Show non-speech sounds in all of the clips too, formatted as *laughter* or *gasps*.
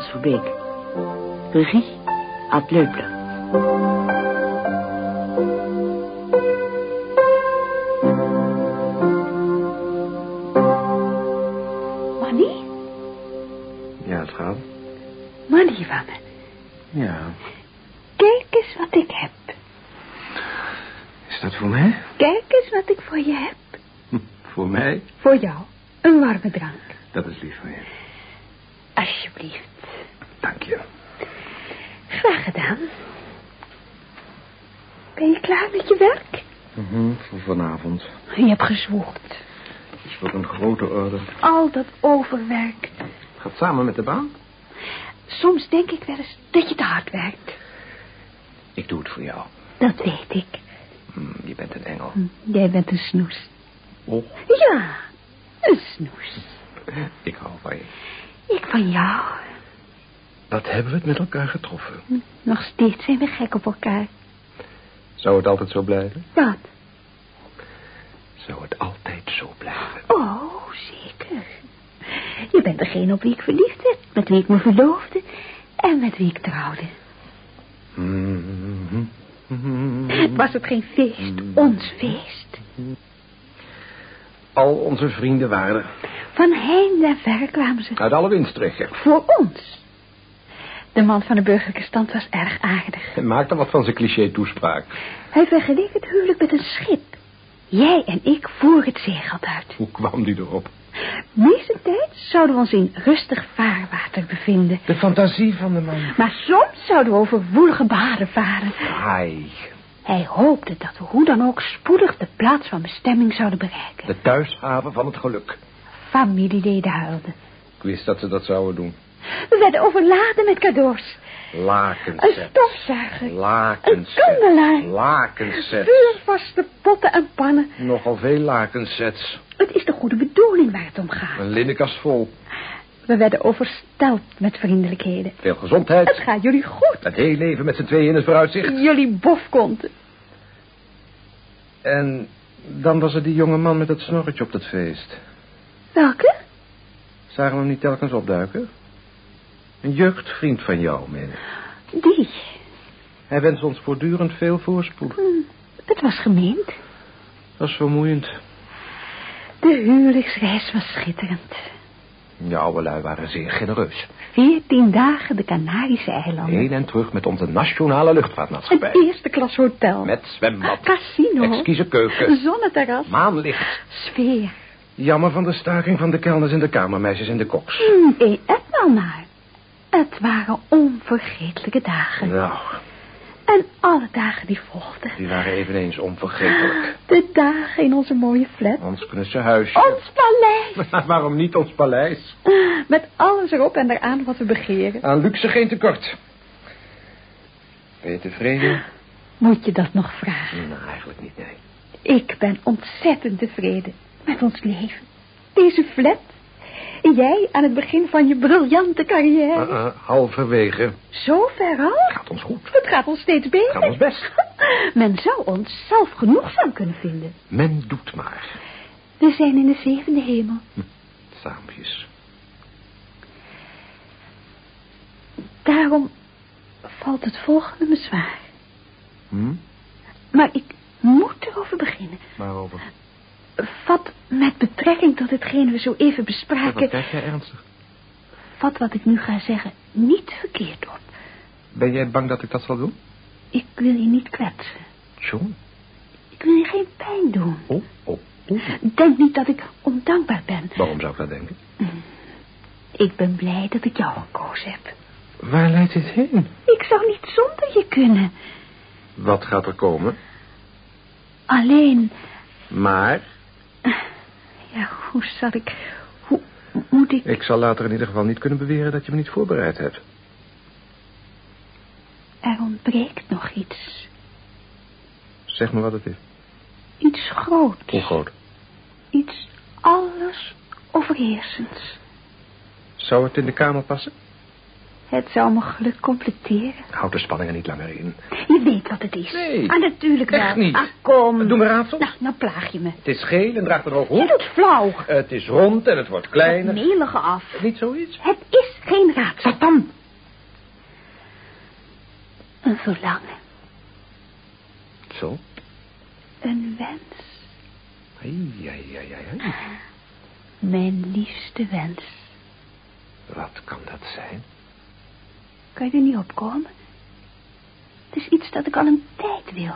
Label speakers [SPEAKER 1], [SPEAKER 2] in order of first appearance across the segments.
[SPEAKER 1] Frans Verbeek. Regie, Ad Leupler.
[SPEAKER 2] Manny?
[SPEAKER 3] Ja, het gaat.
[SPEAKER 2] Manny van me.
[SPEAKER 3] Ja.
[SPEAKER 2] Kijk eens wat ik heb.
[SPEAKER 3] Is dat voor mij?
[SPEAKER 2] Kijk eens wat ik voor je heb. *laughs*
[SPEAKER 3] Voor mij?
[SPEAKER 2] Voor jou. Een warme drank.
[SPEAKER 3] Dat is lief van je.
[SPEAKER 2] Alsjeblieft.
[SPEAKER 3] Dank je.
[SPEAKER 2] Graag gedaan. Ben je klaar met je werk?
[SPEAKER 3] Mhm, voor vanavond.
[SPEAKER 2] Je hebt gezwoerd.
[SPEAKER 3] Het wordt een grote orde.
[SPEAKER 2] Al dat overwerk.
[SPEAKER 3] Gaat samen met de baan?
[SPEAKER 2] Soms denk ik wel eens dat je te hard werkt.
[SPEAKER 3] Ik doe het voor jou.
[SPEAKER 2] Dat weet ik.
[SPEAKER 3] Hm, je bent een engel.
[SPEAKER 2] Hm, Jij bent een snoes.
[SPEAKER 3] Oh,
[SPEAKER 2] Ja, een snoes.
[SPEAKER 3] ik hou van je.
[SPEAKER 2] Ik van jou.
[SPEAKER 3] Wat hebben we het met elkaar getroffen?
[SPEAKER 2] Nog steeds zijn we gek op elkaar.
[SPEAKER 3] Zou het altijd zo blijven?
[SPEAKER 2] Wat?
[SPEAKER 3] Zou het altijd zo blijven?
[SPEAKER 2] Oh, zeker. Je bent degene op wie ik verliefd werd, met wie ik me verloofde en met wie ik trouwde.
[SPEAKER 3] Mhm.
[SPEAKER 2] Was het geen feest, ons feest?
[SPEAKER 3] Al onze vrienden waren
[SPEAKER 2] Van heinde en ver kwamen ze.
[SPEAKER 3] uit alle windstreken.
[SPEAKER 2] Voor ons. De man van de burgerlijke stand was erg aardig.
[SPEAKER 3] Maak dan wat van zijn cliché-toespraak.
[SPEAKER 2] Hij vergeleek het huwelijk met een schip. Jij en ik voeren het zeegat uit.
[SPEAKER 3] Hoe kwam die erop?
[SPEAKER 2] Meeste tijd zouden we ons in rustig vaarwater bevinden.
[SPEAKER 3] De fantasie van de man.
[SPEAKER 2] Maar soms zouden we over woelige baren varen.
[SPEAKER 3] Ai,
[SPEAKER 2] Hij hoopte dat we hoe dan ook spoedig de plaats van bestemming zouden bereiken.
[SPEAKER 3] de thuishaven van het geluk.
[SPEAKER 2] Familieleden huilden.
[SPEAKER 3] Ik wist dat ze dat zouden doen.
[SPEAKER 2] We werden overladen met cadeaus. Een
[SPEAKER 3] Lakensets.
[SPEAKER 2] stofzuiger. Een
[SPEAKER 3] Lakensets.
[SPEAKER 2] kandelaar.
[SPEAKER 3] Lakensets.
[SPEAKER 2] Vuurvaste potten en pannen.
[SPEAKER 3] Nogal veel lakensets.
[SPEAKER 2] Het is de goede bedoeling waar het om gaat.
[SPEAKER 3] Een linnenkast vol.
[SPEAKER 2] We werden oversteld met vriendelijkheden.
[SPEAKER 3] Veel gezondheid.
[SPEAKER 2] Het gaat jullie goed.
[SPEAKER 3] Het hele leven met z'n tweeën in het vooruitzicht.
[SPEAKER 2] Jullie bofkonten.
[SPEAKER 3] En dan was er die jonge man met het snorretje op dat feest.
[SPEAKER 2] Welke?
[SPEAKER 3] Zagen we hem niet telkens opduiken? Een jeugdvriend van jou, meen.
[SPEAKER 2] Die.
[SPEAKER 3] Hij wenst ons voortdurend veel voorspoed.
[SPEAKER 2] Hm, het was gemeend.
[SPEAKER 3] Dat is vermoeiend.
[SPEAKER 2] De huwelijksreis was schitterend.
[SPEAKER 3] De oude lui waren zeer genereus.
[SPEAKER 2] Veertien dagen de Canarische eilanden.
[SPEAKER 3] Heen en terug met onze nationale luchtvaartmaatschappij.
[SPEAKER 2] Een eerste klas hotel.
[SPEAKER 3] Met zwembad.
[SPEAKER 2] Casino.
[SPEAKER 3] Exquise keuken.
[SPEAKER 2] Zonneterras.
[SPEAKER 3] Maanlicht.
[SPEAKER 2] Sfeer.
[SPEAKER 3] Jammer van de staking van de kelners en de kamermeisjes en de koks.
[SPEAKER 2] Hm, eet het nou maar. Het waren onvergetelijke dagen.
[SPEAKER 3] Nou,
[SPEAKER 2] En alle dagen die volgden.
[SPEAKER 3] die waren eveneens onvergetelijk.
[SPEAKER 2] De dagen in onze mooie flat.
[SPEAKER 3] Ons knusse huisje.
[SPEAKER 2] Ons paleis. *laughs*
[SPEAKER 3] Waarom niet ons paleis?
[SPEAKER 2] Met alles erop en eraan wat we begeren.
[SPEAKER 3] Aan luxe geen tekort. Ben je tevreden?
[SPEAKER 2] Moet je dat nog vragen?
[SPEAKER 3] Nou, eigenlijk niet, nee.
[SPEAKER 2] Ik ben ontzettend tevreden met ons leven. Deze flat. Jij aan het begin van je briljante carrière.
[SPEAKER 3] Uh, uh, halverwege.
[SPEAKER 2] Zo ver al?
[SPEAKER 3] Gaat ons goed.
[SPEAKER 2] Het gaat ons steeds beter.
[SPEAKER 3] Gaat ons best. *laughs*
[SPEAKER 2] Men zou ons zelfgenoegzaam kunnen vinden.
[SPEAKER 3] Men doet maar.
[SPEAKER 2] We zijn in de zevende hemel.
[SPEAKER 3] Saampjes.
[SPEAKER 2] Daarom valt het volgende me zwaar.
[SPEAKER 3] Hm?
[SPEAKER 2] Maar ik moet erover beginnen.
[SPEAKER 3] Waarover?
[SPEAKER 2] Vat met betrekking tot hetgeen we zo even
[SPEAKER 3] Wat
[SPEAKER 2] bespraken...
[SPEAKER 3] kijk jij ernstig?
[SPEAKER 2] Vat wat ik nu ga zeggen niet verkeerd op.
[SPEAKER 3] Ben jij bang dat ik dat zal doen?
[SPEAKER 2] Ik wil je niet kwetsen.
[SPEAKER 3] John?
[SPEAKER 2] Ik wil je geen pijn doen.
[SPEAKER 3] Oh, oh, oh.
[SPEAKER 2] Denk niet dat ik ondankbaar ben.
[SPEAKER 3] Waarom zou ik dat denken?
[SPEAKER 2] Ik ben blij dat ik jou gekozen heb.
[SPEAKER 3] Waar leidt dit heen?
[SPEAKER 2] Ik zou niet zonder je kunnen.
[SPEAKER 3] Wat gaat er komen?
[SPEAKER 2] Alleen,
[SPEAKER 3] Maar,
[SPEAKER 2] ja, hoe zal ik... Hoe moet ik...
[SPEAKER 3] ik zal later in ieder geval niet kunnen beweren dat je me niet voorbereid hebt.
[SPEAKER 2] Er ontbreekt nog iets.
[SPEAKER 3] Zeg me wat het is.
[SPEAKER 2] Iets groots.
[SPEAKER 3] Hoe groot?
[SPEAKER 2] Iets alles overheersends.
[SPEAKER 3] Zou het in de kamer passen?
[SPEAKER 2] Het zou mijn geluk completeren.
[SPEAKER 3] Houd de spanningen niet langer in.
[SPEAKER 2] Je weet wat het is.
[SPEAKER 3] Nee,
[SPEAKER 2] Ah, natuurlijk wel.
[SPEAKER 3] echt niet.
[SPEAKER 2] Ah, kom.
[SPEAKER 3] Doe maar raadsel.
[SPEAKER 2] Nou, nou plaag je me.
[SPEAKER 3] Het is geel en draagt een hoog
[SPEAKER 2] Je
[SPEAKER 3] hoed.
[SPEAKER 2] doet flauw.
[SPEAKER 3] Het is rond en het wordt kleiner.
[SPEAKER 2] Het melige af.
[SPEAKER 3] Niet zoiets?
[SPEAKER 2] Het is geen raadsel.
[SPEAKER 3] Wat dan?
[SPEAKER 2] Een verlangen.
[SPEAKER 3] Zo?
[SPEAKER 2] Een wens.
[SPEAKER 3] Ai, ai, ai, ai.
[SPEAKER 2] Mijn liefste wens.
[SPEAKER 3] Wat kan dat zijn?
[SPEAKER 2] Kan je er niet op komen? Het is iets dat ik al een tijd wil.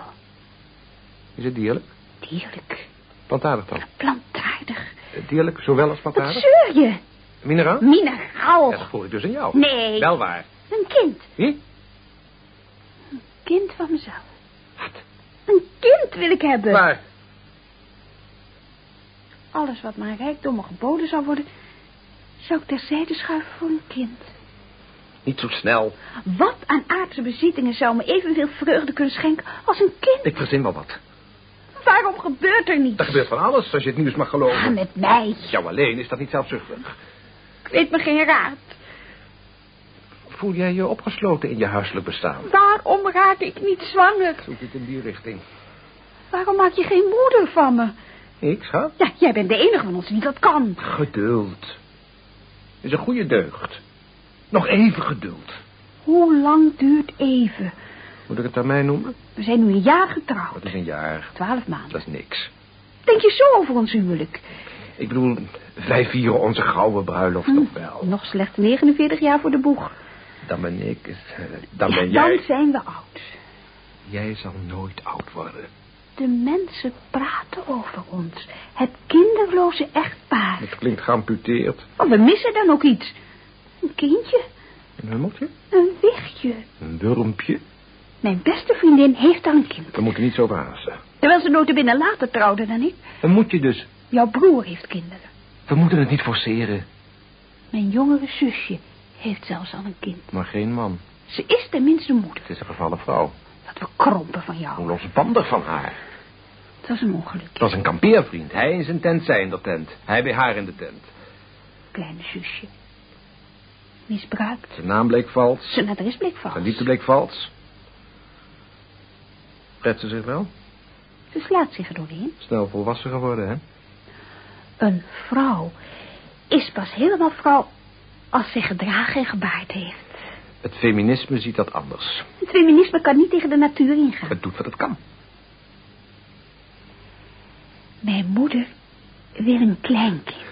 [SPEAKER 3] Is het dierlijk?
[SPEAKER 2] Dierlijk.
[SPEAKER 3] Plantaardig dan?
[SPEAKER 2] Plantaardig.
[SPEAKER 3] Dierlijk, zowel als
[SPEAKER 2] Wat
[SPEAKER 3] plantaardig?
[SPEAKER 2] zeur je?
[SPEAKER 3] Mineraal?
[SPEAKER 2] Mineraal.
[SPEAKER 3] Ja, dat voel ik dus in jou.
[SPEAKER 2] Nee.
[SPEAKER 3] Wel waar.
[SPEAKER 2] Een kind.
[SPEAKER 3] Wie?
[SPEAKER 2] Kind van mezelf.
[SPEAKER 3] Wat?
[SPEAKER 2] Een kind wil ik hebben.
[SPEAKER 3] Waar?
[SPEAKER 2] Alles wat mijn rijkdommen geboden zou worden... zou ik terzijde schuiven voor een kind.
[SPEAKER 3] Niet zo snel.
[SPEAKER 2] Wat aan aardse bezittingen zou me evenveel vreugde kunnen schenken als een kind?
[SPEAKER 3] Ik verzin wel wat.
[SPEAKER 2] Waarom gebeurt er niets?
[SPEAKER 3] Er gebeurt van alles, als je het nieuws mag
[SPEAKER 2] Ah,
[SPEAKER 3] geloven.
[SPEAKER 2] met mij.
[SPEAKER 3] Jou alleen is dat niet zelfzuchtig.
[SPEAKER 2] Ik weet me geen raad.
[SPEAKER 3] Voel jij je opgesloten in je huiselijk bestaan?
[SPEAKER 2] Waarom raak ik niet zwanger?
[SPEAKER 3] Zoek het in die richting.
[SPEAKER 2] Waarom maak je geen moeder van me?
[SPEAKER 3] Ik, schat?
[SPEAKER 2] Ja, jij bent de enige van ons die dat kan.
[SPEAKER 3] Geduld. Is een goede deugd. Nog even geduld.
[SPEAKER 2] Hoe lang duurt even?
[SPEAKER 3] Moet ik het aan mij noemen?
[SPEAKER 2] We zijn nu een jaar getrouwd.
[SPEAKER 3] Dat is een jaar.
[SPEAKER 2] Twaalf maanden.
[SPEAKER 3] Dat is niks.
[SPEAKER 2] Denk je zo over ons huwelijk?
[SPEAKER 3] Ik bedoel, wij vieren onze gouden bruiloft nog wel.
[SPEAKER 2] Nog slechts 49 jaar voor de boeg.
[SPEAKER 3] Dan ben ik, eh, dan
[SPEAKER 2] Ja,
[SPEAKER 3] ben jij...
[SPEAKER 2] Dan zijn we oud.
[SPEAKER 3] Jij zal nooit oud worden.
[SPEAKER 2] De mensen praten over ons. Het kinderloze echtpaar.
[SPEAKER 3] Het klinkt geamputeerd.
[SPEAKER 2] Oh, we missen dan ook iets. Een kindje.
[SPEAKER 3] Een hummeltje?
[SPEAKER 2] Een wichtje.
[SPEAKER 3] Een wurmpje?
[SPEAKER 2] Mijn beste vriendin heeft al een kind.
[SPEAKER 3] We moeten niet zo verhaasten.
[SPEAKER 2] Terwijl ze notabene later trouwde dan ik.
[SPEAKER 3] Dan moet je dus...
[SPEAKER 2] Jouw broer heeft kinderen.
[SPEAKER 3] We moeten het niet forceren.
[SPEAKER 2] Mijn jongere zusje heeft zelfs al een kind.
[SPEAKER 3] Maar geen man.
[SPEAKER 2] Ze is tenminste moeder.
[SPEAKER 3] Het is een gevallen vrouw.
[SPEAKER 2] Wat we krompen van jou.
[SPEAKER 3] Hoe losbandig van haar.
[SPEAKER 2] Het was een ongeluk.
[SPEAKER 3] Het was een kampeervriend. Hij in zijn tent, zij in de tent. Hij bij haar in de tent.
[SPEAKER 2] Kleine zusje. Misbruikt.
[SPEAKER 3] Zijn naam bleek vals.
[SPEAKER 2] Zijn adres bleek vals.
[SPEAKER 3] Zijn liefde bleek vals. Redt ze zich wel?
[SPEAKER 2] Ze slaat zich er doorheen.
[SPEAKER 3] Snel volwassen geworden, hè?
[SPEAKER 2] Een vrouw is pas helemaal vrouw als ze gedragen en gebaard heeft.
[SPEAKER 3] Het feminisme ziet dat anders.
[SPEAKER 2] Het feminisme kan niet tegen de natuur ingaan.
[SPEAKER 3] Het doet wat het kan.
[SPEAKER 2] Mijn moeder wil een kleinkind.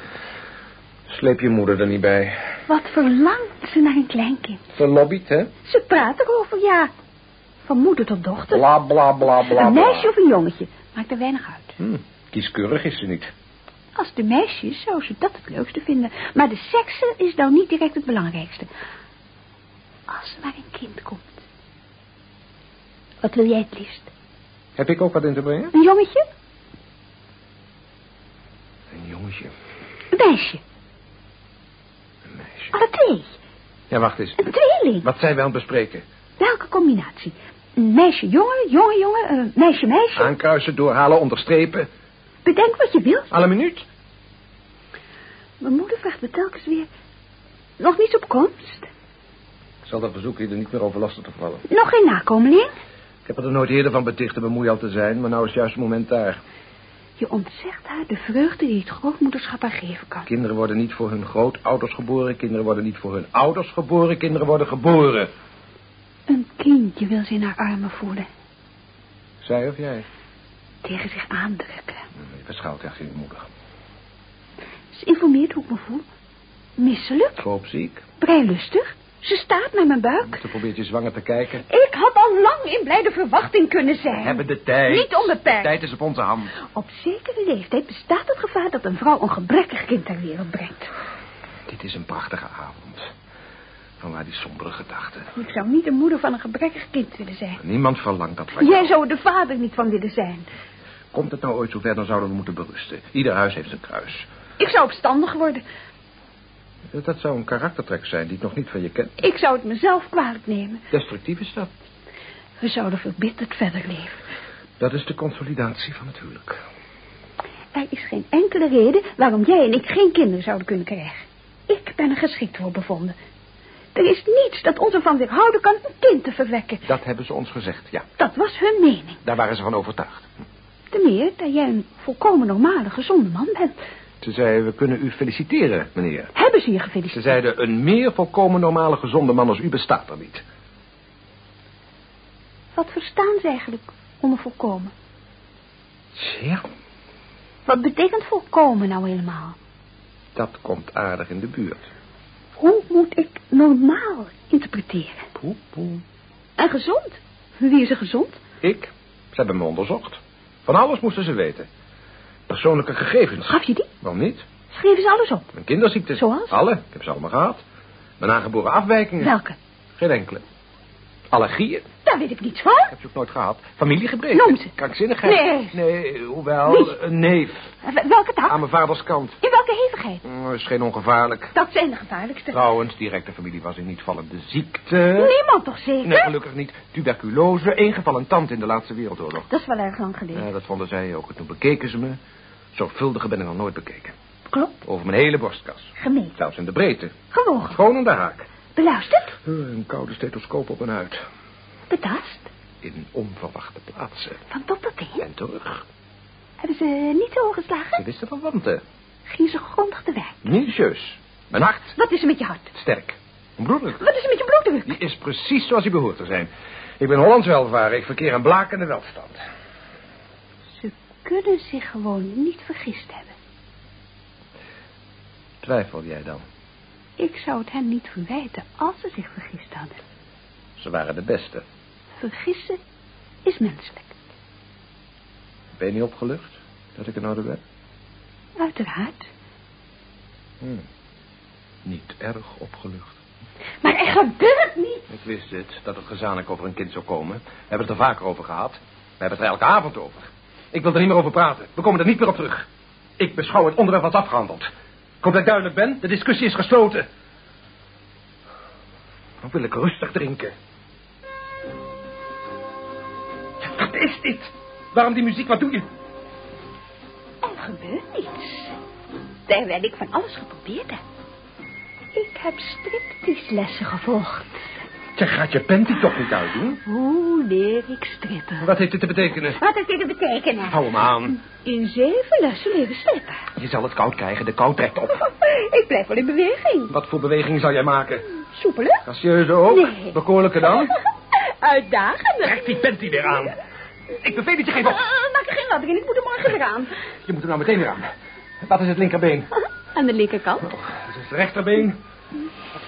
[SPEAKER 3] Sleep je moeder er niet bij.
[SPEAKER 2] Wat verlangt ze naar een kleinkind?
[SPEAKER 3] Verlobbied, hè?
[SPEAKER 2] Ze praat erover, ja. Van moeder tot dochter.
[SPEAKER 3] Bla, bla, bla, bla,
[SPEAKER 2] een
[SPEAKER 3] bla.
[SPEAKER 2] meisje of een jongetje. Maakt er weinig uit.
[SPEAKER 3] Hm, kieskeurig is ze niet.
[SPEAKER 2] Als de meisje is, zou ze dat het leukste vinden. Maar de sekse is nou niet direct het belangrijkste. Als er maar een kind komt. Wat wil jij het liefst?
[SPEAKER 3] Heb ik ook wat in te brengen?
[SPEAKER 2] Een jongetje?
[SPEAKER 3] Een jongetje.
[SPEAKER 2] Een meisje?
[SPEAKER 3] Een meisje.
[SPEAKER 2] Alle twee.
[SPEAKER 3] Ja, wacht eens.
[SPEAKER 2] Een tweeling.
[SPEAKER 3] Wat zijn we aan het bespreken?
[SPEAKER 2] Welke combinatie? Een meisje, jongen, jongen, jongen, een meisje, meisje.
[SPEAKER 3] Aankruisen, doorhalen, onderstrepen.
[SPEAKER 2] Bedenk wat je wilt.
[SPEAKER 3] Alle minuut.
[SPEAKER 2] Mijn moeder vraagt me telkens weer... Nog niets op komst?
[SPEAKER 3] Ik zal dat verzoeken je er niet meer over lastig te vallen.
[SPEAKER 2] Nog geen nakomeling?
[SPEAKER 3] Ik heb er nooit eerder van beticht te bemoeial te zijn, maar nou is juist het moment daar.
[SPEAKER 2] Je ontzegt haar de vreugde die het grootmoederschap haar geven kan.
[SPEAKER 3] Kinderen worden niet voor hun grootouders geboren, kinderen worden niet voor hun ouders geboren, kinderen worden geboren.
[SPEAKER 2] Een kindje wil ze in haar armen voelen.
[SPEAKER 3] Zij of jij?
[SPEAKER 2] Tegen zich aandrukken.
[SPEAKER 3] Je verschuilt echt je moeder.
[SPEAKER 2] Ze informeert hoe ik me voel. Misselijk,
[SPEAKER 3] Koopziek.
[SPEAKER 2] breilustig. Ze staat naar mijn buik.
[SPEAKER 3] Ze probeert je zwanger te kijken.
[SPEAKER 2] Ik had al lang in blijde verwachting kunnen zijn.
[SPEAKER 3] We hebben de tijd.
[SPEAKER 2] Niet onbeperkt.
[SPEAKER 3] De tijd is op onze hand.
[SPEAKER 2] Op zekere leeftijd bestaat het gevaar dat een vrouw een gebrekkig kind ter wereld brengt.
[SPEAKER 3] Dit is een prachtige avond. Vanwaar die sombere gedachten.
[SPEAKER 2] Ik zou niet de moeder van een gebrekkig kind willen zijn.
[SPEAKER 3] Niemand verlangt dat van
[SPEAKER 2] Jij
[SPEAKER 3] jou.
[SPEAKER 2] zou de vader niet van willen zijn.
[SPEAKER 3] Komt het nou ooit zover, dan zouden we moeten berusten. Ieder huis heeft zijn kruis.
[SPEAKER 2] Ik zou opstandig worden.
[SPEAKER 3] Dat zou een karaktertrek zijn die ik nog niet van je ken.
[SPEAKER 2] Ik zou het mezelf kwalijk nemen.
[SPEAKER 3] Destructief is dat.
[SPEAKER 2] We zouden verbitterd verder leven.
[SPEAKER 3] Dat is de consolidatie van het huwelijk.
[SPEAKER 2] Er is geen enkele reden waarom jij en ik geen kinderen zouden kunnen krijgen. Ik ben er geschikt voor bevonden. Er is niets dat ons ervan weerhouden kan een kind te verwekken.
[SPEAKER 3] Dat hebben ze ons gezegd, ja.
[SPEAKER 2] Dat was hun mening.
[SPEAKER 3] Daar waren ze van overtuigd.
[SPEAKER 2] Ten meer dat jij een volkomen normale, gezonde man bent.
[SPEAKER 3] Ze zei, we kunnen u feliciteren, meneer.
[SPEAKER 2] Hebben ze je
[SPEAKER 3] Ze
[SPEAKER 2] gefeliciteerd?
[SPEAKER 3] zeiden, een meer volkomen normale gezonde man als u bestaat er niet.
[SPEAKER 2] Wat verstaan ze eigenlijk onder volkomen?
[SPEAKER 3] Tja,
[SPEAKER 2] Wat betekent volkomen nou helemaal?
[SPEAKER 3] dat komt aardig in de buurt.
[SPEAKER 2] Hoe moet ik normaal interpreteren?
[SPEAKER 3] Poe, poe.
[SPEAKER 2] En gezond? Wie is er gezond?
[SPEAKER 3] Ik? Ze hebben me onderzocht. Van alles moesten ze weten. Persoonlijke gegevens.
[SPEAKER 2] Gaf je die?
[SPEAKER 3] Waarom niet?
[SPEAKER 2] Schreven ze alles op?
[SPEAKER 3] Mijn kinderziektes.
[SPEAKER 2] Zoals?
[SPEAKER 3] Alle. Ik heb ze allemaal gehad. Mijn aangeboren afwijkingen.
[SPEAKER 2] Welke?
[SPEAKER 3] Geen enkele. Allergieën.
[SPEAKER 2] Daar weet ik niets van.
[SPEAKER 3] Heb je ook nooit gehad. Familiegebreken.
[SPEAKER 2] Noem ze.
[SPEAKER 3] Krankzinnigheid.
[SPEAKER 2] Nee.
[SPEAKER 3] Nee, hoewel een neef.
[SPEAKER 2] Wel- Welke tak?
[SPEAKER 3] Aan mijn vaders kant.
[SPEAKER 2] In welke hevigheid?
[SPEAKER 3] Mm, is geen ongevaarlijk.
[SPEAKER 2] Dat zijn de gevaarlijkste.
[SPEAKER 3] Trouwens, directe familie was in niet vallende ziekte.
[SPEAKER 2] Niemand toch zeker?
[SPEAKER 3] Nee, gelukkig niet. Tuberculose, één geval een tand in de laatste wereldoorlog.
[SPEAKER 2] Dat is wel erg lang geleden.
[SPEAKER 3] Ja, dat vonden zij ook. En toen bekeken ze me. Zorgvuldiger ben ik nog nooit bekeken.
[SPEAKER 2] Klopt.
[SPEAKER 3] Over mijn hele borstkas.
[SPEAKER 2] Gemeten.
[SPEAKER 3] Zelfs in de breedte.
[SPEAKER 2] Gewogen.
[SPEAKER 3] Gewoon aan de haak.
[SPEAKER 2] Beluisterd.
[SPEAKER 3] Een koude stethoscoop op mijn huid.
[SPEAKER 2] Betast.
[SPEAKER 3] In onverwachte plaatsen.
[SPEAKER 2] Van top tot teen.
[SPEAKER 3] En terug.
[SPEAKER 2] Hebben ze niet zo
[SPEAKER 3] Ze
[SPEAKER 2] geslagen?
[SPEAKER 3] wisten van wanten.
[SPEAKER 2] Ging ze grondig te werk.
[SPEAKER 3] Minutieus. Mijn hart.
[SPEAKER 2] Wat is er met je hart?
[SPEAKER 3] Sterk. Onbroedelijk.
[SPEAKER 2] Wat is er met je bloeddruk?
[SPEAKER 3] Die is precies zoals hij behoort te zijn. Ik ben Hollands welvaren. Ik verkeer aan blakende welstand.
[SPEAKER 2] Ze kunnen zich gewoon niet vergist hebben.
[SPEAKER 3] Twijfel jij dan?
[SPEAKER 2] Ik zou het hen niet verwijten als ze zich vergist hadden.
[SPEAKER 3] Ze waren de beste.
[SPEAKER 2] Vergissen is menselijk.
[SPEAKER 3] Ben je niet opgelucht dat ik een oude ben?
[SPEAKER 2] Uiteraard.
[SPEAKER 3] Hm. Niet erg opgelucht.
[SPEAKER 2] Maar er gebeurt niet.
[SPEAKER 3] Ik wist het, dat het gezamenlijk over een kind zou komen. We hebben het er vaker over gehad. We hebben het er elke avond over. Ik wil er niet meer over praten. We komen er niet meer op terug. Ik beschouw het onderwerp als afgehandeld. Ik hoop dat ik duidelijk ben. De discussie is gesloten. Dan wil ik rustig drinken. Wat is dit? Waarom die muziek? Wat doe je?
[SPEAKER 2] Er gebeurt niets. Terwijl ik van alles geprobeerd heb. Ik heb striptease-lessen gevolgd.
[SPEAKER 3] Zeg, gaat je panty toch niet uitdoen?
[SPEAKER 2] Hoe leer ik strippen?
[SPEAKER 3] Wat heeft dit te betekenen?
[SPEAKER 2] Wat heeft dit te betekenen?
[SPEAKER 3] Hou hem aan.
[SPEAKER 2] In zeven lessen leren strippen.
[SPEAKER 3] Je zal het koud krijgen. De kou trekt op. *laughs*
[SPEAKER 2] Ik blijf wel in beweging.
[SPEAKER 3] Wat voor beweging zal jij maken?
[SPEAKER 2] Soepelen?
[SPEAKER 3] Gracieuze ook?
[SPEAKER 2] Nee.
[SPEAKER 3] Bekoorlijke dan? *laughs*
[SPEAKER 2] Uitdagende.
[SPEAKER 3] Trek die panty weer aan. Ik beveel het je geen op.
[SPEAKER 2] Uh, maak er geen laddering in, ik moet er morgen weer aan.
[SPEAKER 3] Je moet er nou meteen weer aan. Wat is het linkerbeen?
[SPEAKER 2] Aan de linkerkant.
[SPEAKER 3] Oh, dat is het rechterbeen.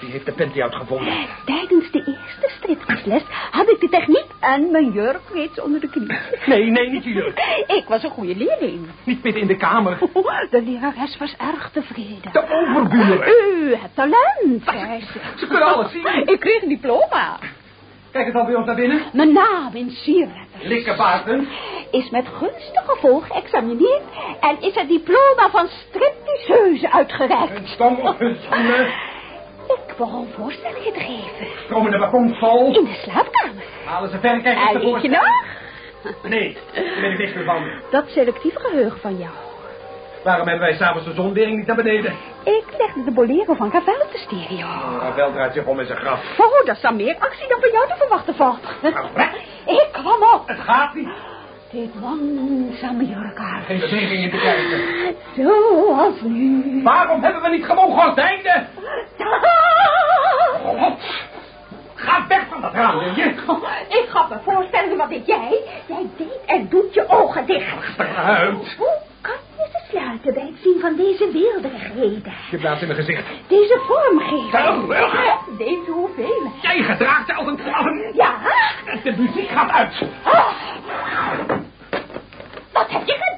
[SPEAKER 3] Wie heeft de panty uitgevonden?
[SPEAKER 2] Tijdens de eerste striptease-les had ik de techniek en mijn jurk reeds onder de knie.
[SPEAKER 3] Nee, nee, niet hier.
[SPEAKER 2] Ik was een goede leerling.
[SPEAKER 3] Niet midden in de kamer. *laughs*
[SPEAKER 2] De lerares was erg tevreden.
[SPEAKER 3] De overburen.
[SPEAKER 2] U hebt talent, zei ze.
[SPEAKER 3] Ze kunnen alles zien.
[SPEAKER 2] Ik kreeg een diploma.
[SPEAKER 3] Kijk het al bij ons naar binnen.
[SPEAKER 2] Mijn naam in sierletters
[SPEAKER 3] Likkerbaarden.
[SPEAKER 2] is met gunstig gevolg geëxamineerd... en is het diploma van stripteaseuse uitgereikt.
[SPEAKER 3] Een op hun schoenen.
[SPEAKER 2] Ik begon voorstellingen te geven.
[SPEAKER 3] Komen de balkon vol.
[SPEAKER 2] In de slaapkamer.
[SPEAKER 3] Halen ze verrekijkers
[SPEAKER 2] En weet je nog?
[SPEAKER 3] Nee, daar ben ik meer van.
[SPEAKER 2] Dat selectieve geheugen van jou.
[SPEAKER 3] Waarom hebben wij s'avonds de zonwering niet naar beneden?
[SPEAKER 2] Ik legde de bolero van Ravel op de stereo.
[SPEAKER 3] Ravel draait zich om in zijn graf.
[SPEAKER 2] Oh, dat zou meer actie dan van jou te verwachten valt. Ik kwam op.
[SPEAKER 3] Het gaat niet.
[SPEAKER 2] Dit langzame jurkaar.
[SPEAKER 3] Geen beweging in te krijgen.
[SPEAKER 2] Zoals nu.
[SPEAKER 3] Waarom hebben we niet gewoon gordijnen? God. Ga weg van dat raam, wil je?
[SPEAKER 2] Ik ga me voorstellen, wat deed jij? Jij deed en doet je ogen dicht.
[SPEAKER 3] Eruit.
[SPEAKER 2] Sluiten bij het zien van deze weelderigheden?
[SPEAKER 3] Je blaast in mijn gezicht.
[SPEAKER 2] Deze vormgeving.
[SPEAKER 3] Terug.
[SPEAKER 2] Deze hoeveelheid.
[SPEAKER 3] Jij gedraagt je als een als
[SPEAKER 2] Ja?
[SPEAKER 3] De muziek gaat uit.
[SPEAKER 2] Ah. Wat heb je gedaan?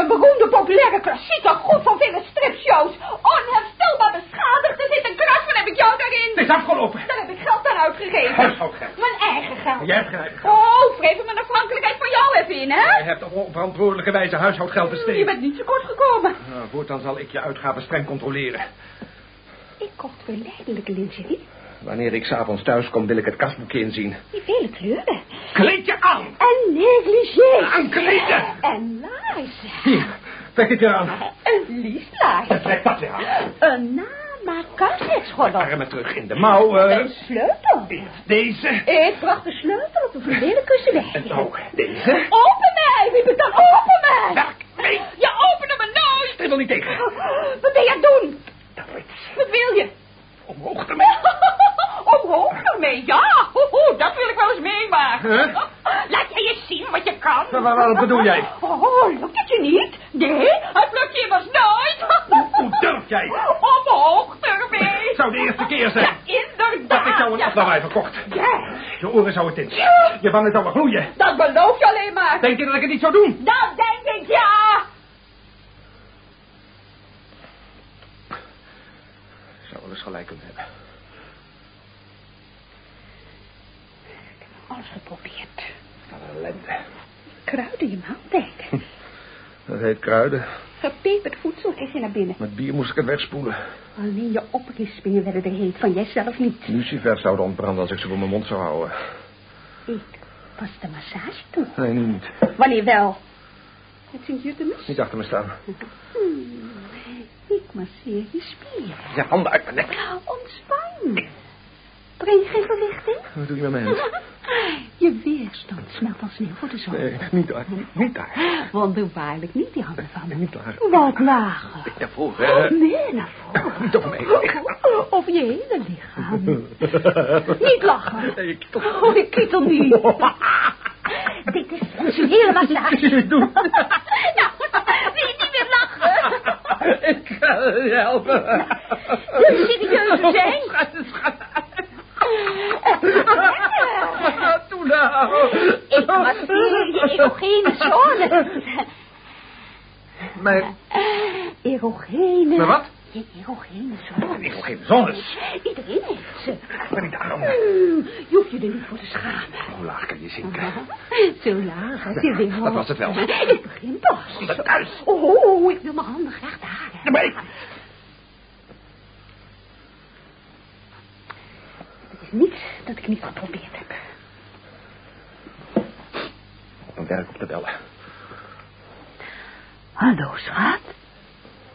[SPEAKER 2] Mijn beroemde populaire klassieke goed van vele stripshows. Onherstelbaar beschadigd. Er zit een kras van heb ik jou daarin.
[SPEAKER 3] Het is afgelopen.
[SPEAKER 2] Daar heb ik geld aan uitgegeven.
[SPEAKER 3] Huishoudgeld.
[SPEAKER 2] Mijn eigen geld.
[SPEAKER 3] Jij hebt eigen geld.
[SPEAKER 2] Oh, er mijn afhankelijkheid van jou even in, hè?
[SPEAKER 3] Je hebt op onverantwoordelijke wijze huishoudgeld
[SPEAKER 2] Je
[SPEAKER 3] besteed.
[SPEAKER 2] bent niet zo kort gekomen.
[SPEAKER 3] Nou, voortaan zal ik je uitgaven streng controleren.
[SPEAKER 2] Ik kocht verleidelijke lingerie.
[SPEAKER 3] Wanneer ik s'avonds thuis kom, wil ik het kastboekje inzien.
[SPEAKER 2] Die vele kleuren.
[SPEAKER 3] Kleed je aan!
[SPEAKER 2] En negligé.
[SPEAKER 3] Aankleden!
[SPEAKER 2] En laarzen.
[SPEAKER 3] Hier, trek dit weer aan.
[SPEAKER 2] Een lieslaars.
[SPEAKER 3] Trek dat weer aan.
[SPEAKER 2] Een namaakasnetsgordel.
[SPEAKER 3] Armen terug in de mouwen.
[SPEAKER 2] Een sleutel.
[SPEAKER 3] Deze.
[SPEAKER 2] Ik bracht de sleutel op een fluwelen kussen weg.
[SPEAKER 3] En ook deze.
[SPEAKER 2] Open mij, riep ik dan, open mij.
[SPEAKER 3] Werk mee.
[SPEAKER 2] Je opende me nooit.
[SPEAKER 3] wil niet tegen.
[SPEAKER 2] Wat ben je aan het doen? Wat wil je?
[SPEAKER 3] Omhoog ermee.
[SPEAKER 2] Omhoog ermee, ja. Hoho, dat wil ik wel eens meemaken.
[SPEAKER 3] Huh?
[SPEAKER 2] Laat jij eens zien wat je kan.
[SPEAKER 3] Wat, bedoel jij?
[SPEAKER 2] Oh, lukt het je niet? Nee, het lukt je immers nooit.
[SPEAKER 3] Hoe durf jij?
[SPEAKER 2] Omhoog ermee.
[SPEAKER 3] Het zou de eerste keer zijn.
[SPEAKER 2] Ja, inderdaad.
[SPEAKER 3] Dat ik jou een
[SPEAKER 2] Ja.
[SPEAKER 3] verkocht.
[SPEAKER 2] Ja,
[SPEAKER 3] Je oren zouden tint. Je wangen zouden gloeien.
[SPEAKER 2] dat beloof je alleen maar.
[SPEAKER 3] Denk je dat ik het niet zou doen?
[SPEAKER 2] Dat denk ik, ja.
[SPEAKER 3] Ik zou wel eens gelijk kunnen hebben.
[SPEAKER 2] Alles geprobeerd.
[SPEAKER 3] Wat een ellende.
[SPEAKER 2] Kruiden in mijn handbag.
[SPEAKER 3] Dat heet kruiden.
[SPEAKER 2] Gepeperd voedsel kreeg je naar binnen.
[SPEAKER 3] Met bier moest ik het wegspoelen.
[SPEAKER 2] Alleen je oprispingen werden er heet, van jijzelf niet.
[SPEAKER 3] Lucifers zouden ontbranden als ik ze voor mijn mond zou houden.
[SPEAKER 2] Ik was de massage toe.
[SPEAKER 3] Nee, nu niet.
[SPEAKER 2] Wanneer wel? Het Sint-Jutemus?
[SPEAKER 3] Niet achter me staan.
[SPEAKER 2] Hmm, ik masseer je spieren.
[SPEAKER 3] Ja, handen uit mijn nek.
[SPEAKER 2] Ontspan. Breng je geen verlichting?
[SPEAKER 3] Wat doe je met mijn hand? *laughs*
[SPEAKER 2] Je weerstand smelt als sneeuw voor de zon.
[SPEAKER 3] Nee, niet daar. Niet, niet daar.
[SPEAKER 2] Wonderbaarlijk niet die handen van me.
[SPEAKER 3] Niet daar.
[SPEAKER 2] Wat lager.
[SPEAKER 3] Niet naar voren.
[SPEAKER 2] Nee, naar voren.
[SPEAKER 3] Niet op mij.
[SPEAKER 2] Of je hele lichaam. Niet lachen.
[SPEAKER 3] Nee, ik toch.
[SPEAKER 2] Oh, ik kittel niet. *laughs* Dit is sensuele massage.
[SPEAKER 3] Doe.
[SPEAKER 2] Nou, wil je niet meer lachen? *laughs*
[SPEAKER 3] Ik ga je helpen.
[SPEAKER 2] Wil je serieuzer zijn?
[SPEAKER 3] Doe nou.
[SPEAKER 2] Ik masseer je erogene zone.
[SPEAKER 3] Mijn...
[SPEAKER 2] Erogene.
[SPEAKER 3] Mijn wat?
[SPEAKER 2] Je erogene zone.
[SPEAKER 3] Ik wil geen zonnes.
[SPEAKER 2] Iedereen heeft ze.
[SPEAKER 3] Maar niet daarom.
[SPEAKER 2] Hmm, Je hoeft je er niet voor te schamen.
[SPEAKER 3] Hoe laag kan je zinken?
[SPEAKER 2] Zo laag als je wil.
[SPEAKER 3] Dat was het wel.
[SPEAKER 2] Ik begin pas.
[SPEAKER 3] Thuis.
[SPEAKER 2] Oh, ik wil mijn handen graag daar.
[SPEAKER 3] Nee.
[SPEAKER 2] Het is niets dat ik niet geprobeerd heb.
[SPEAKER 3] Op mijn werk op te bellen.
[SPEAKER 2] Hallo, schat.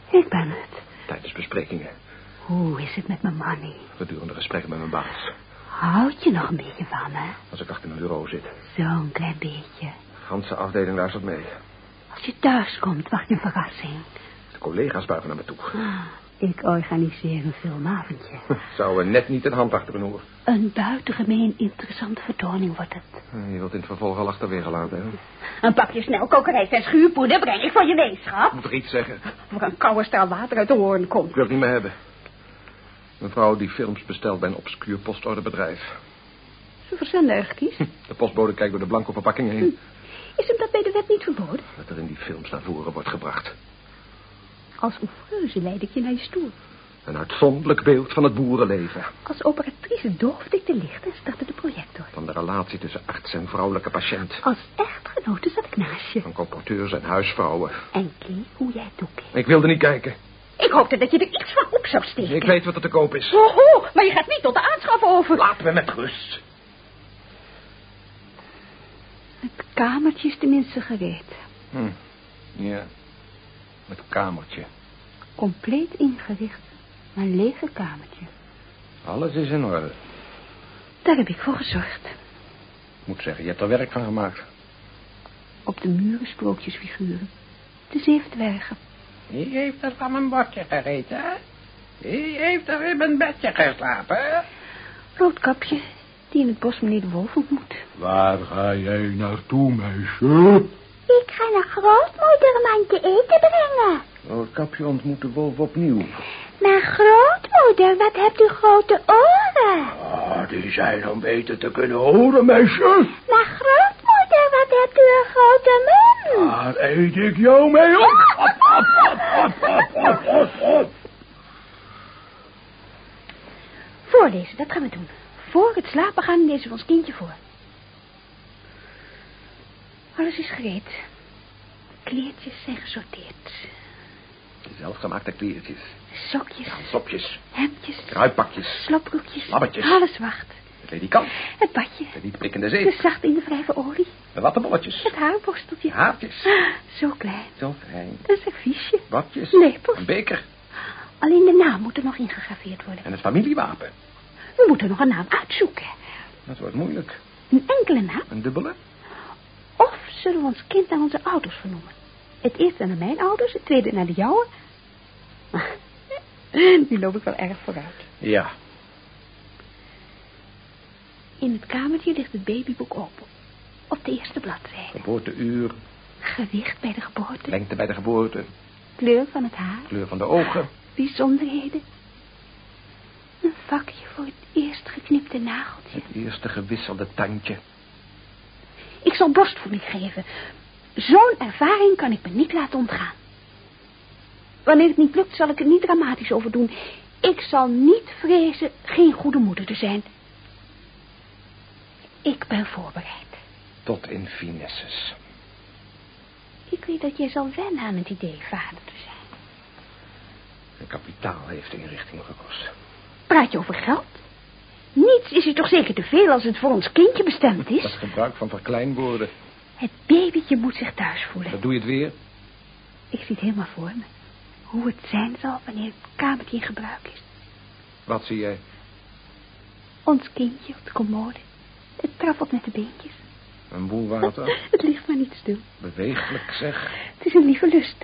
[SPEAKER 2] Ik ben het.
[SPEAKER 3] Tijdens besprekingen.
[SPEAKER 2] Hoe is het met mijn money?
[SPEAKER 3] Gedurende gesprekken met mijn baas.
[SPEAKER 2] Houd je nog een beetje van me?
[SPEAKER 3] Als ik achter mijn bureau zit.
[SPEAKER 2] Zo'n klein beetje.
[SPEAKER 3] De ganse afdeling luistert mee.
[SPEAKER 2] Als je thuis komt, wacht je een verrassing.
[SPEAKER 3] De collega's buigen naar me toe.
[SPEAKER 2] Ah, ik organiseer een filmavondje. *laughs*
[SPEAKER 3] Zouden net niet een hand achter mijn oor.
[SPEAKER 2] Een buitengemeen interessante vertoning wordt het.
[SPEAKER 3] Je wilt in het vervolg al achterwege gelaten, hè?
[SPEAKER 2] Een pakje snelkokerij en schuurpoeder breng ik van je weeschap.
[SPEAKER 3] Moet toch iets zeggen?
[SPEAKER 2] Voor een koude straal water uit de hoorn komt.
[SPEAKER 3] Ik wil het niet meer hebben. Een vrouw die films bestelt bij een obscuur postorderbedrijf.
[SPEAKER 2] Ze verzenden erg kies.
[SPEAKER 3] De postbode kijkt door de blanke verpakking heen.
[SPEAKER 2] Is hem dat bij de wet niet verboden?
[SPEAKER 3] Wat er in die films naar voren wordt gebracht.
[SPEAKER 2] Als oefreuse leid ik je naar je stoel.
[SPEAKER 3] Een uitzonderlijk beeld van het boerenleven.
[SPEAKER 2] Als operatrice doofde ik de lichten en startte de projector.
[SPEAKER 3] Van de relatie tussen arts en vrouwelijke patiënt.
[SPEAKER 2] Als echtgenote zat ik naast je.
[SPEAKER 3] Van colporteurs en huisvrouwen.
[SPEAKER 2] En keek hoe jij toekeek.
[SPEAKER 3] Ik wilde niet kijken.
[SPEAKER 2] Ik hoopte dat je er iets van op zou steken.
[SPEAKER 3] Ik weet wat er te koop is.
[SPEAKER 2] Oh, oh, maar je gaat niet tot de aanschaf over.
[SPEAKER 3] Laat me met rust.
[SPEAKER 2] Het kamertje is tenminste gereed.
[SPEAKER 3] Hm. Ja. Het kamertje.
[SPEAKER 2] Compleet ingericht. Een lege kamertje.
[SPEAKER 3] Alles is in orde.
[SPEAKER 2] Daar heb ik voor gezorgd.
[SPEAKER 3] Ik moet zeggen, je hebt er werk van gemaakt.
[SPEAKER 2] Op de muren sprookjesfiguren. De zeven dwergen.
[SPEAKER 4] Wie heeft er van mijn bordje gegeten, hè? Wie heeft er in mijn bedje geslapen, hè?
[SPEAKER 2] Roodkapje, die in het bos meneer de Wolf ontmoet.
[SPEAKER 4] Waar ga jij naartoe, meisje?
[SPEAKER 2] Ik ga naar grootmoeder een mandje eten brengen.
[SPEAKER 3] Roodkapje ontmoet de wolf opnieuw.
[SPEAKER 2] Maar grootmoeder, wat hebt u grote oren?
[SPEAKER 4] Ah, die zijn om beter te kunnen horen, meisje.
[SPEAKER 2] Maar grootmoeder, wat hebt u een grote mond?
[SPEAKER 4] Daar eet ik jou mee op. *laughs*
[SPEAKER 2] Voorlezen, dat gaan we doen. Voor het slapen gaan lezen we ons kindje voor. Alles is gereed. Kleertjes zijn gesorteerd.
[SPEAKER 3] Zelfgemaakte kleertjes.
[SPEAKER 2] Sokjes,
[SPEAKER 3] Sopjes.
[SPEAKER 2] hemdjes,
[SPEAKER 3] Kruipakjes.
[SPEAKER 2] slopbroekjes.
[SPEAKER 3] Labbetjes.
[SPEAKER 2] Alles wacht.
[SPEAKER 3] Het ledikant.
[SPEAKER 2] Het badje.
[SPEAKER 3] De niet prikkende
[SPEAKER 2] De
[SPEAKER 3] zeep.
[SPEAKER 2] zacht in de wrijven olie.
[SPEAKER 3] De wattenbolletjes.
[SPEAKER 2] Het haarborsteltje.
[SPEAKER 3] Haartjes. *gasps*
[SPEAKER 2] Zo klein.
[SPEAKER 3] Zo fijn.
[SPEAKER 2] Een serviesje.
[SPEAKER 3] Watjes.
[SPEAKER 2] Lepels.
[SPEAKER 3] Een beker.
[SPEAKER 2] Alleen de naam moet er nog ingegraveerd worden.
[SPEAKER 3] En het familiewapen.
[SPEAKER 2] We moeten nog een naam uitzoeken.
[SPEAKER 3] Dat wordt moeilijk.
[SPEAKER 2] Een enkele naam.
[SPEAKER 3] Een dubbele.
[SPEAKER 2] Of zullen we ons kind naar onze ouders vernoemen? Het eerste naar mijn ouders, het tweede naar de jouwe. *laughs* Nu loop ik wel erg vooruit.
[SPEAKER 3] Ja.
[SPEAKER 2] In het kamertje ligt het babyboek open. Op de eerste bladzijde.
[SPEAKER 3] Geboorteuur,
[SPEAKER 2] Gewicht bij de geboorte.
[SPEAKER 3] lengte bij de geboorte,
[SPEAKER 2] Kleur van het haar.
[SPEAKER 3] kleur van de ogen.
[SPEAKER 2] Bijzonderheden. Een vakje voor het eerst geknipte nageltje.
[SPEAKER 3] Het eerste gewisselde tandje.
[SPEAKER 2] Ik zal borstvoeding geven. Zo'n ervaring kan ik me niet laten ontgaan. Wanneer het niet lukt, zal ik er niet dramatisch over doen. Ik zal niet vrezen geen goede moeder te zijn. Ik ben voorbereid.
[SPEAKER 3] Tot in finesses.
[SPEAKER 2] Ik weet dat jij zal wennen aan het idee vader te zijn.
[SPEAKER 3] Een kapitaal heeft de inrichting gekost.
[SPEAKER 2] Praat je over geld? Niets is hier toch zeker te veel als het voor ons kindje bestemd
[SPEAKER 3] Dat
[SPEAKER 2] is?
[SPEAKER 3] gebruik van verkleinwoorden.
[SPEAKER 2] Het babytje moet zich thuis voelen.
[SPEAKER 3] Dat doe je het weer?
[SPEAKER 2] Ik zie het helemaal voor me. Hoe het zijn zal wanneer het kamertje in gebruik is.
[SPEAKER 3] Wat zie jij?
[SPEAKER 2] Ons kindje op de commode. Het trappelt met de beentjes.
[SPEAKER 3] Een boel water? *laughs*
[SPEAKER 2] Het ligt maar niet stil.
[SPEAKER 3] Bewegelijk zeg.
[SPEAKER 2] Het is een lieve lust.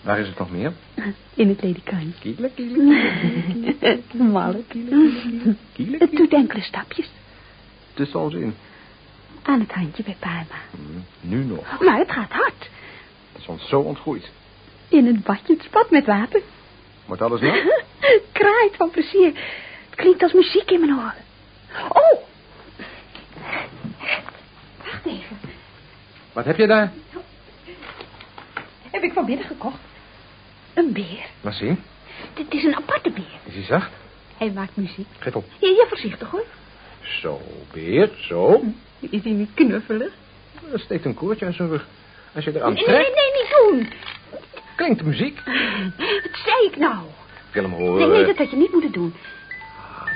[SPEAKER 3] Waar is het nog meer?
[SPEAKER 2] In het ledikantje.
[SPEAKER 3] Kiele, kiele,
[SPEAKER 2] Malle. Het doet enkele stapjes.
[SPEAKER 3] Tussen ons in.
[SPEAKER 2] Aan het handje bij pa en ma.
[SPEAKER 3] Hm, Nu nog.
[SPEAKER 2] Maar het gaat hard.
[SPEAKER 3] Dat is ons zo ontgroeid.
[SPEAKER 2] In het badje het spat met water.
[SPEAKER 3] Wordt alles nog? *laughs*
[SPEAKER 2] Kraait van plezier. Het klinkt als muziek in mijn oren. Oh! Wacht even.
[SPEAKER 3] Wat heb je daar?
[SPEAKER 2] Heb ik vanmiddag gekocht. Een beer.
[SPEAKER 3] Laat zien.
[SPEAKER 2] Dit is een aparte beer.
[SPEAKER 3] Is hij zacht?
[SPEAKER 2] Hij maakt muziek.
[SPEAKER 3] Geef op.
[SPEAKER 2] Ja, ja voorzichtig hoor.
[SPEAKER 3] Zo, beer, zo.
[SPEAKER 2] Is hij niet knuffelig?
[SPEAKER 3] Er steekt een koordje aan zijn rug. Als je eraan
[SPEAKER 2] Nee, nee,
[SPEAKER 3] trekt,
[SPEAKER 2] nee, niet doen.
[SPEAKER 3] Klinkt muziek. *laughs*
[SPEAKER 2] Wat zei ik nou?
[SPEAKER 3] Ik wil hem
[SPEAKER 2] Nee,
[SPEAKER 3] horen.
[SPEAKER 2] nee, dat had je niet moeten doen.
[SPEAKER 3] Ah,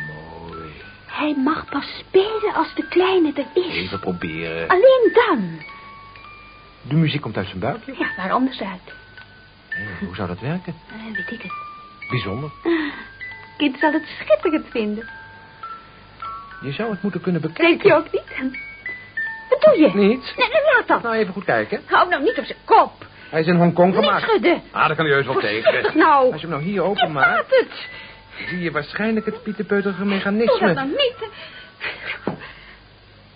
[SPEAKER 3] mooi.
[SPEAKER 2] Hij mag pas spelen als de kleine er is.
[SPEAKER 3] Even proberen.
[SPEAKER 2] Alleen dan.
[SPEAKER 3] De muziek komt uit zijn buikje.
[SPEAKER 2] Ja, waar anders uit.
[SPEAKER 3] Hoe zou dat werken?
[SPEAKER 2] Eh, weet ik het.
[SPEAKER 3] Bijzonder.
[SPEAKER 2] Kind zal het schitterend vinden.
[SPEAKER 3] Je zou het moeten kunnen bekijken.
[SPEAKER 2] Denk je ook niet? Wat doe je?
[SPEAKER 3] Niet?
[SPEAKER 2] Nee, nee, laat dat.
[SPEAKER 3] Nou, even goed kijken.
[SPEAKER 2] Hou nou niet op zijn kop.
[SPEAKER 3] Hij is in Hongkong
[SPEAKER 2] Niet
[SPEAKER 3] gemaakt.
[SPEAKER 2] schudden.
[SPEAKER 3] Ah, dat kan hij heus wel tegen.
[SPEAKER 2] Nou.
[SPEAKER 3] Als je hem nou hier
[SPEAKER 2] Je
[SPEAKER 3] openmaakt,
[SPEAKER 2] maakt het.
[SPEAKER 3] zie je waarschijnlijk het pieterpeuterige
[SPEAKER 2] Doe dat
[SPEAKER 3] mechanisme.
[SPEAKER 2] nou niet.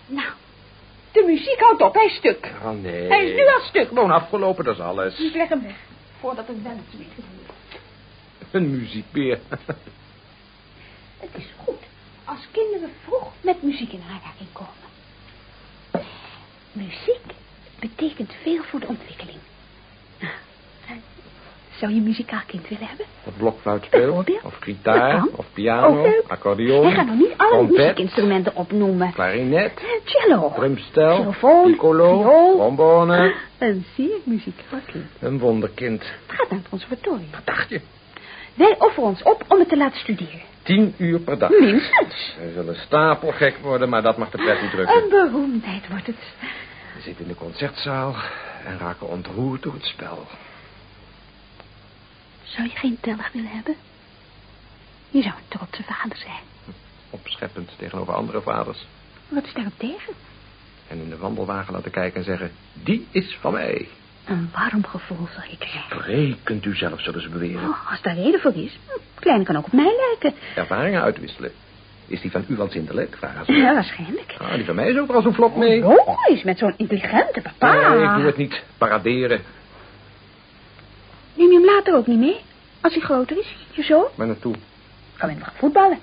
[SPEAKER 2] Nou, de muziek houdt op. Hij is stuk.
[SPEAKER 3] Oh, nee.
[SPEAKER 2] Hij is nu al stuk.
[SPEAKER 3] Gewoon afgelopen, dat is alles.
[SPEAKER 2] Ik leg hem weg. Voordat het wel iets meer gebeurt.
[SPEAKER 3] Een muziekbeer. *laughs*
[SPEAKER 2] Het is goed als kinderen vroeg met muziek in aanraking komen. Muziek betekent veel voor de ontwikkeling. Eh, Zou je een muzikaal kind willen hebben?
[SPEAKER 3] Of blokfluitspeel,
[SPEAKER 2] Bijvoorbeeld?
[SPEAKER 3] of gitaar, of piano,
[SPEAKER 2] Oh, leuk.
[SPEAKER 3] accordeon,
[SPEAKER 2] Hij gaat nog niet alle
[SPEAKER 3] trompet,
[SPEAKER 2] muziekinstrumenten opnoemen.
[SPEAKER 3] klarinet,
[SPEAKER 2] Eh, Cello.
[SPEAKER 3] drumstel,
[SPEAKER 2] Xylofoon,
[SPEAKER 3] piccolo,
[SPEAKER 2] viool.
[SPEAKER 3] trombone.
[SPEAKER 2] Een zeer muzikaal kind.
[SPEAKER 3] Een wonderkind.
[SPEAKER 2] Het gaat naar het conservatorium.
[SPEAKER 3] Wat dacht je?
[SPEAKER 2] Wij offeren ons op om het te laten studeren.
[SPEAKER 3] Tien uur per dag.
[SPEAKER 2] Minstens.
[SPEAKER 3] We zullen stapelgek worden, maar dat mag de pret niet drukken.
[SPEAKER 2] Een beroemdheid wordt het.
[SPEAKER 3] We zitten in de concertzaal en raken ontroerd door het spel.
[SPEAKER 2] Zou je geen telg willen hebben? Je zou een trotse vader zijn. *laughs*
[SPEAKER 3] Opscheppend tegenover andere vaders.
[SPEAKER 2] Wat is daarop tegen?
[SPEAKER 3] En in de wandelwagen laten kijken en zeggen... Die is van mij.
[SPEAKER 2] Een warm gevoel zal je krijgen.
[SPEAKER 3] Rekent u zelf, zullen ze beweren.
[SPEAKER 2] Oh, als daar reden voor is. Kleine kan ook op mij lijken.
[SPEAKER 3] Ervaringen uitwisselen. Is die van u wel zindelijk? Ze.
[SPEAKER 2] Ja, waarschijnlijk.
[SPEAKER 3] Ah, die van mij is ook al zo'n flop mee.
[SPEAKER 2] Logisch, met zo'n intelligente papa.
[SPEAKER 3] Nee, ik doe het niet. Paraderen.
[SPEAKER 2] Neem je hem later ook niet mee? Als hij groter is, je zo?
[SPEAKER 3] Maar naartoe.
[SPEAKER 2] Gaan we hem gaan voetballen.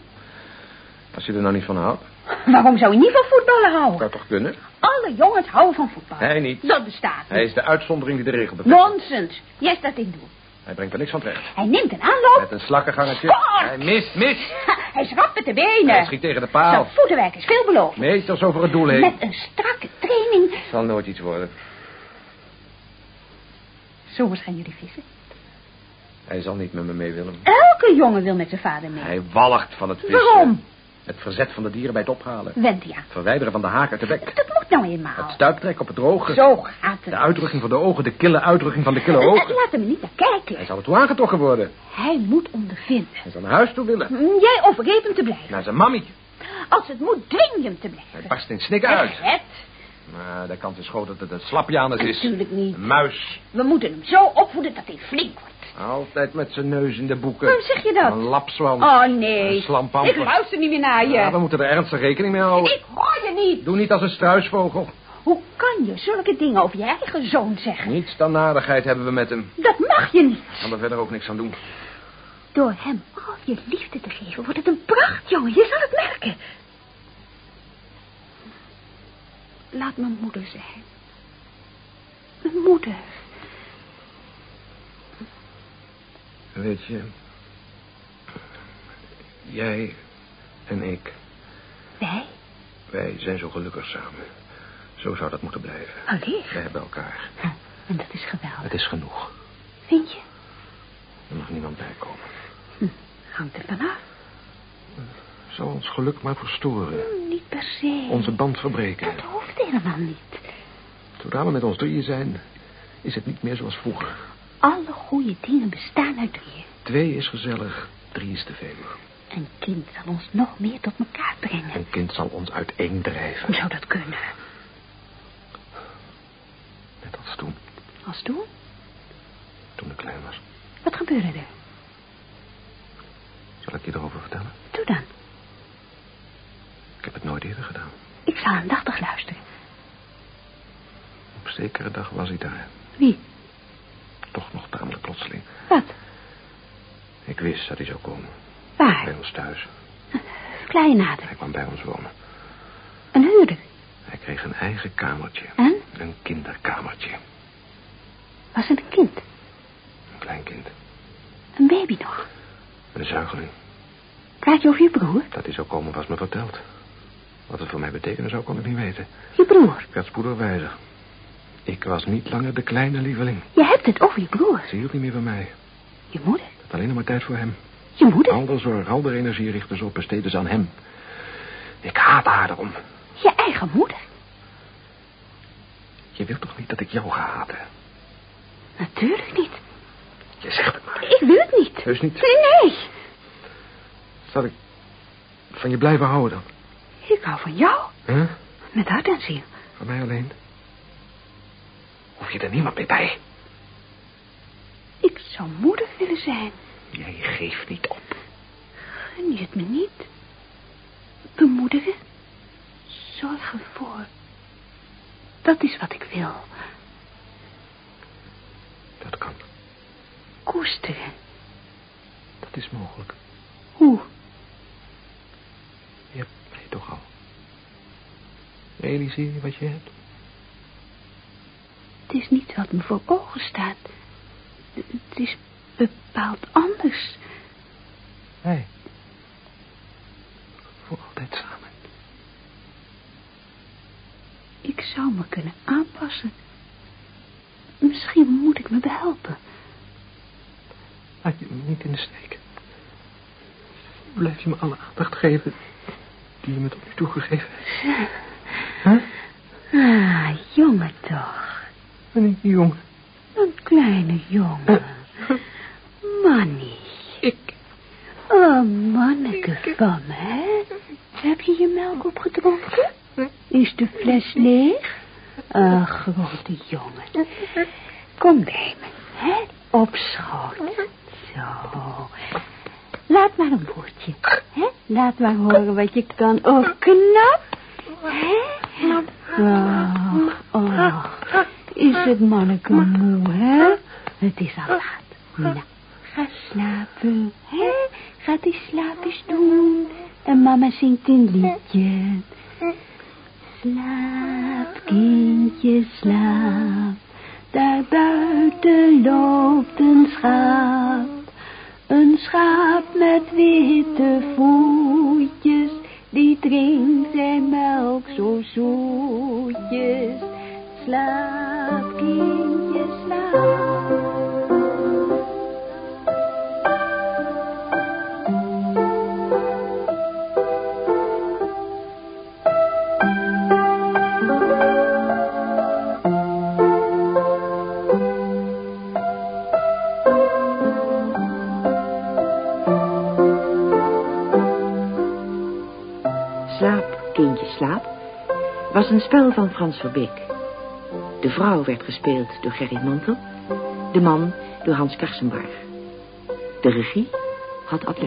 [SPEAKER 3] Als je er nou niet van houdt. *laughs*
[SPEAKER 2] Waarom zou je niet van voetballen houden?
[SPEAKER 3] Zou toch kunnen?
[SPEAKER 2] Alle jongens houden van voetballen.
[SPEAKER 3] Hij niet.
[SPEAKER 2] Dat bestaat
[SPEAKER 3] Hij
[SPEAKER 2] niet.
[SPEAKER 3] is de uitzondering die de regel beperkt.
[SPEAKER 2] Nonsens. Jij staat in doen.
[SPEAKER 3] Hij brengt er niks van terecht.
[SPEAKER 2] Hij neemt een aanloop.
[SPEAKER 3] Met een slakkengangetje. Hij mist, mist. *laughs*
[SPEAKER 2] Hij schrapt met de benen.
[SPEAKER 3] Hij schiet tegen de paal.
[SPEAKER 2] Zijn voetenwerk is veelbelovend.
[SPEAKER 3] Meters over het doel heen.
[SPEAKER 2] Met een strakke training.
[SPEAKER 3] Zal nooit iets worden.
[SPEAKER 2] Zomers gaan jullie vissen.
[SPEAKER 3] Hij zal niet met me mee willen.
[SPEAKER 2] Elke jongen wil met zijn vader mee.
[SPEAKER 3] Hij walgt van het vissen.
[SPEAKER 2] Waarom?
[SPEAKER 3] Het verzet van de dieren bij het ophalen.
[SPEAKER 2] Wend ja.
[SPEAKER 3] Het verwijderen van de haak uit de bek.
[SPEAKER 2] Dat moet nou eenmaal.
[SPEAKER 3] Het stuiptrek op het droge.
[SPEAKER 2] Zo gaat het.
[SPEAKER 3] De uitdrukking van de ogen. De kille uitdrukking van de kille
[SPEAKER 2] Eh,
[SPEAKER 3] ogen.
[SPEAKER 2] Laat hem niet naar
[SPEAKER 3] Hij
[SPEAKER 2] kijken.
[SPEAKER 3] zal ertoe aangetrokken worden.
[SPEAKER 2] Hij moet ondervinden.
[SPEAKER 3] Hij zal naar huis toe willen.
[SPEAKER 2] Mm, Jij overreed hem te blijven.
[SPEAKER 3] Naar zijn mammy.
[SPEAKER 2] Als het moet, dwing je hem te blijven.
[SPEAKER 3] Hij barst in snikken uit.
[SPEAKER 2] Het.
[SPEAKER 3] Maar de kans is groot dat het een slapjanus is.
[SPEAKER 2] Natuurlijk niet.
[SPEAKER 3] Een muis.
[SPEAKER 2] We moeten hem zo opvoeden dat hij flink wordt.
[SPEAKER 3] Altijd met zijn neus in de boeken.
[SPEAKER 2] Waarom zeg je dat?
[SPEAKER 3] Een lapswans.
[SPEAKER 2] Oh, nee.
[SPEAKER 3] Een slampamper.
[SPEAKER 2] Ik luister niet meer naar je.
[SPEAKER 3] Ja, we moeten er ernstig rekening mee houden.
[SPEAKER 2] Ik hoor je niet.
[SPEAKER 3] Doe niet als een struisvogel.
[SPEAKER 2] Hoe kan je zulke dingen over je eigen zoon zeggen?
[SPEAKER 3] Niets dan nadigheid hebben we met hem.
[SPEAKER 2] Dat mag je niet.
[SPEAKER 3] Ik kan er verder ook niks aan doen.
[SPEAKER 2] Door hem al je liefde te geven, wordt het een prachtjongen. Je zal het merken. Laat mijn moeder zijn. Mijn moeder.
[SPEAKER 3] Weet je... Jij en ik,
[SPEAKER 2] Wij?
[SPEAKER 3] wij zijn zo gelukkig samen. Zo zou dat moeten blijven.
[SPEAKER 2] Allicht.
[SPEAKER 3] Wij hebben elkaar.
[SPEAKER 2] En dat is geweldig.
[SPEAKER 3] Het is genoeg.
[SPEAKER 2] Vind je?
[SPEAKER 3] Er mag niemand bij komen.
[SPEAKER 2] Hm, hangt er vanaf.
[SPEAKER 3] Zou ons geluk maar verstoren.
[SPEAKER 2] Hm, niet per se.
[SPEAKER 3] Onze band verbreken.
[SPEAKER 2] Dat hoeft helemaal niet.
[SPEAKER 3] Zodra we met ons drieën zijn, is het niet meer zoals vroeger.
[SPEAKER 2] Alle goede dingen bestaan uit drieën.
[SPEAKER 3] Twee is gezellig, drie is te veel.
[SPEAKER 2] Een kind zal ons nog meer tot elkaar brengen.
[SPEAKER 3] Een kind zal ons uiteendrijven.
[SPEAKER 2] Hoe zou dat kunnen?
[SPEAKER 3] Net als toen,
[SPEAKER 2] Als toen?
[SPEAKER 3] toen ik klein was.
[SPEAKER 2] Wat gebeurde er?
[SPEAKER 3] Zal ik je erover vertellen?
[SPEAKER 2] Doe dan.
[SPEAKER 3] Ik heb het nooit eerder gedaan.
[SPEAKER 2] Ik zal aandachtig luisteren.
[SPEAKER 3] Op zekere dag was hij daar.
[SPEAKER 2] Wie?
[SPEAKER 3] Toch nog tamelijk plotseling.
[SPEAKER 2] Wat?
[SPEAKER 3] Ik wist dat hij zou komen. Bij
[SPEAKER 2] Waar?
[SPEAKER 3] ons thuis. *laughs*
[SPEAKER 2] Verklaar nader.
[SPEAKER 3] Hij kwam bij ons wonen.
[SPEAKER 2] Een huurder.
[SPEAKER 3] Hij kreeg een eigen kamertje.
[SPEAKER 2] En?
[SPEAKER 3] Een kinderkamertje.
[SPEAKER 2] Was het een kind?
[SPEAKER 3] Een klein kind.
[SPEAKER 2] Een baby nog?
[SPEAKER 3] Een zuigeling.
[SPEAKER 2] Praat je over je broer?
[SPEAKER 3] Dat hij zou komen was me verteld. Wat het voor mij betekenen zou, kon ik niet weten.
[SPEAKER 2] Je broer.
[SPEAKER 3] Ik werd spoedig wijzer. Ik was niet langer de kleine lieveling.
[SPEAKER 2] Je hebt het over je broer.
[SPEAKER 3] Ze hield niet meer van mij.
[SPEAKER 2] Je moeder.
[SPEAKER 3] Alleen nog maar tijd voor hem.
[SPEAKER 2] Je moeder?
[SPEAKER 3] Al de zorg, al de energie richtte ze op besteden ze aan hem. Ik haat haar daarom.
[SPEAKER 2] Je eigen moeder.
[SPEAKER 3] Je wilt toch niet dat ik jou ga haten?
[SPEAKER 2] Natuurlijk niet.
[SPEAKER 3] Je zegt het maar.
[SPEAKER 2] Ik wil het niet.
[SPEAKER 3] Heus niet.
[SPEAKER 2] Nee, nee.
[SPEAKER 3] Zal ik van je blijven houden dan?
[SPEAKER 2] Ik hou van jou.
[SPEAKER 3] Huh?
[SPEAKER 2] Met hart en ziel.
[SPEAKER 3] Van mij alleen? Hoef je er niemand mee bij?
[SPEAKER 2] Zou moeder willen zijn.
[SPEAKER 3] Jij geeft niet op.
[SPEAKER 2] Gun je het me niet? Bemoedigen? Zorgen voor. Dat is wat ik wil.
[SPEAKER 3] Dat kan.
[SPEAKER 2] Koesteren.
[SPEAKER 3] Dat is mogelijk.
[SPEAKER 2] Hoe?
[SPEAKER 3] Je hebt mij toch al. Realiseer je wat je hebt?
[SPEAKER 2] Het is niet wat me voor ogen staat. Het is bepaald anders.
[SPEAKER 3] Wij. Voor altijd samen.
[SPEAKER 2] Ik zou me kunnen aanpassen. Misschien moet ik me behelpen.
[SPEAKER 3] Laat je me niet in de steek. Blijf je me alle aandacht geven die je me tot nu toe gegeven hebt. Huh?
[SPEAKER 2] Ah, jongen toch.
[SPEAKER 3] Een jongen.
[SPEAKER 2] Kleine jongen. Mannie.
[SPEAKER 3] Ik.
[SPEAKER 2] Oh, manneke van me, hè? Heb je je melk opgedronken? Is de fles leeg? Ach, grote jongen. Kom bij me, hè? Op schoot. Zo. Laat maar een woordje, hè? Laat maar horen wat je kan. Oh, knap. Hè? Oh, oh. Is het manneke moe, hè? Het is al laat. Nou, ga slapen, hè? Ga die slaapjes doen. En mama zingt een liedje. Slaap, kindje, slaap. Daar buiten loopt een schaap. Een schaap met witte voetjes. Die drinkt zijn melk zo zoetjes. Slaap, kindje, slaap.
[SPEAKER 1] Slaap, kindje, slaap was een spel van Frans Verbeek. De vrouw werd gespeeld door Gerry Mantel De Man door Hans Kersenbarg. De regie had Ad.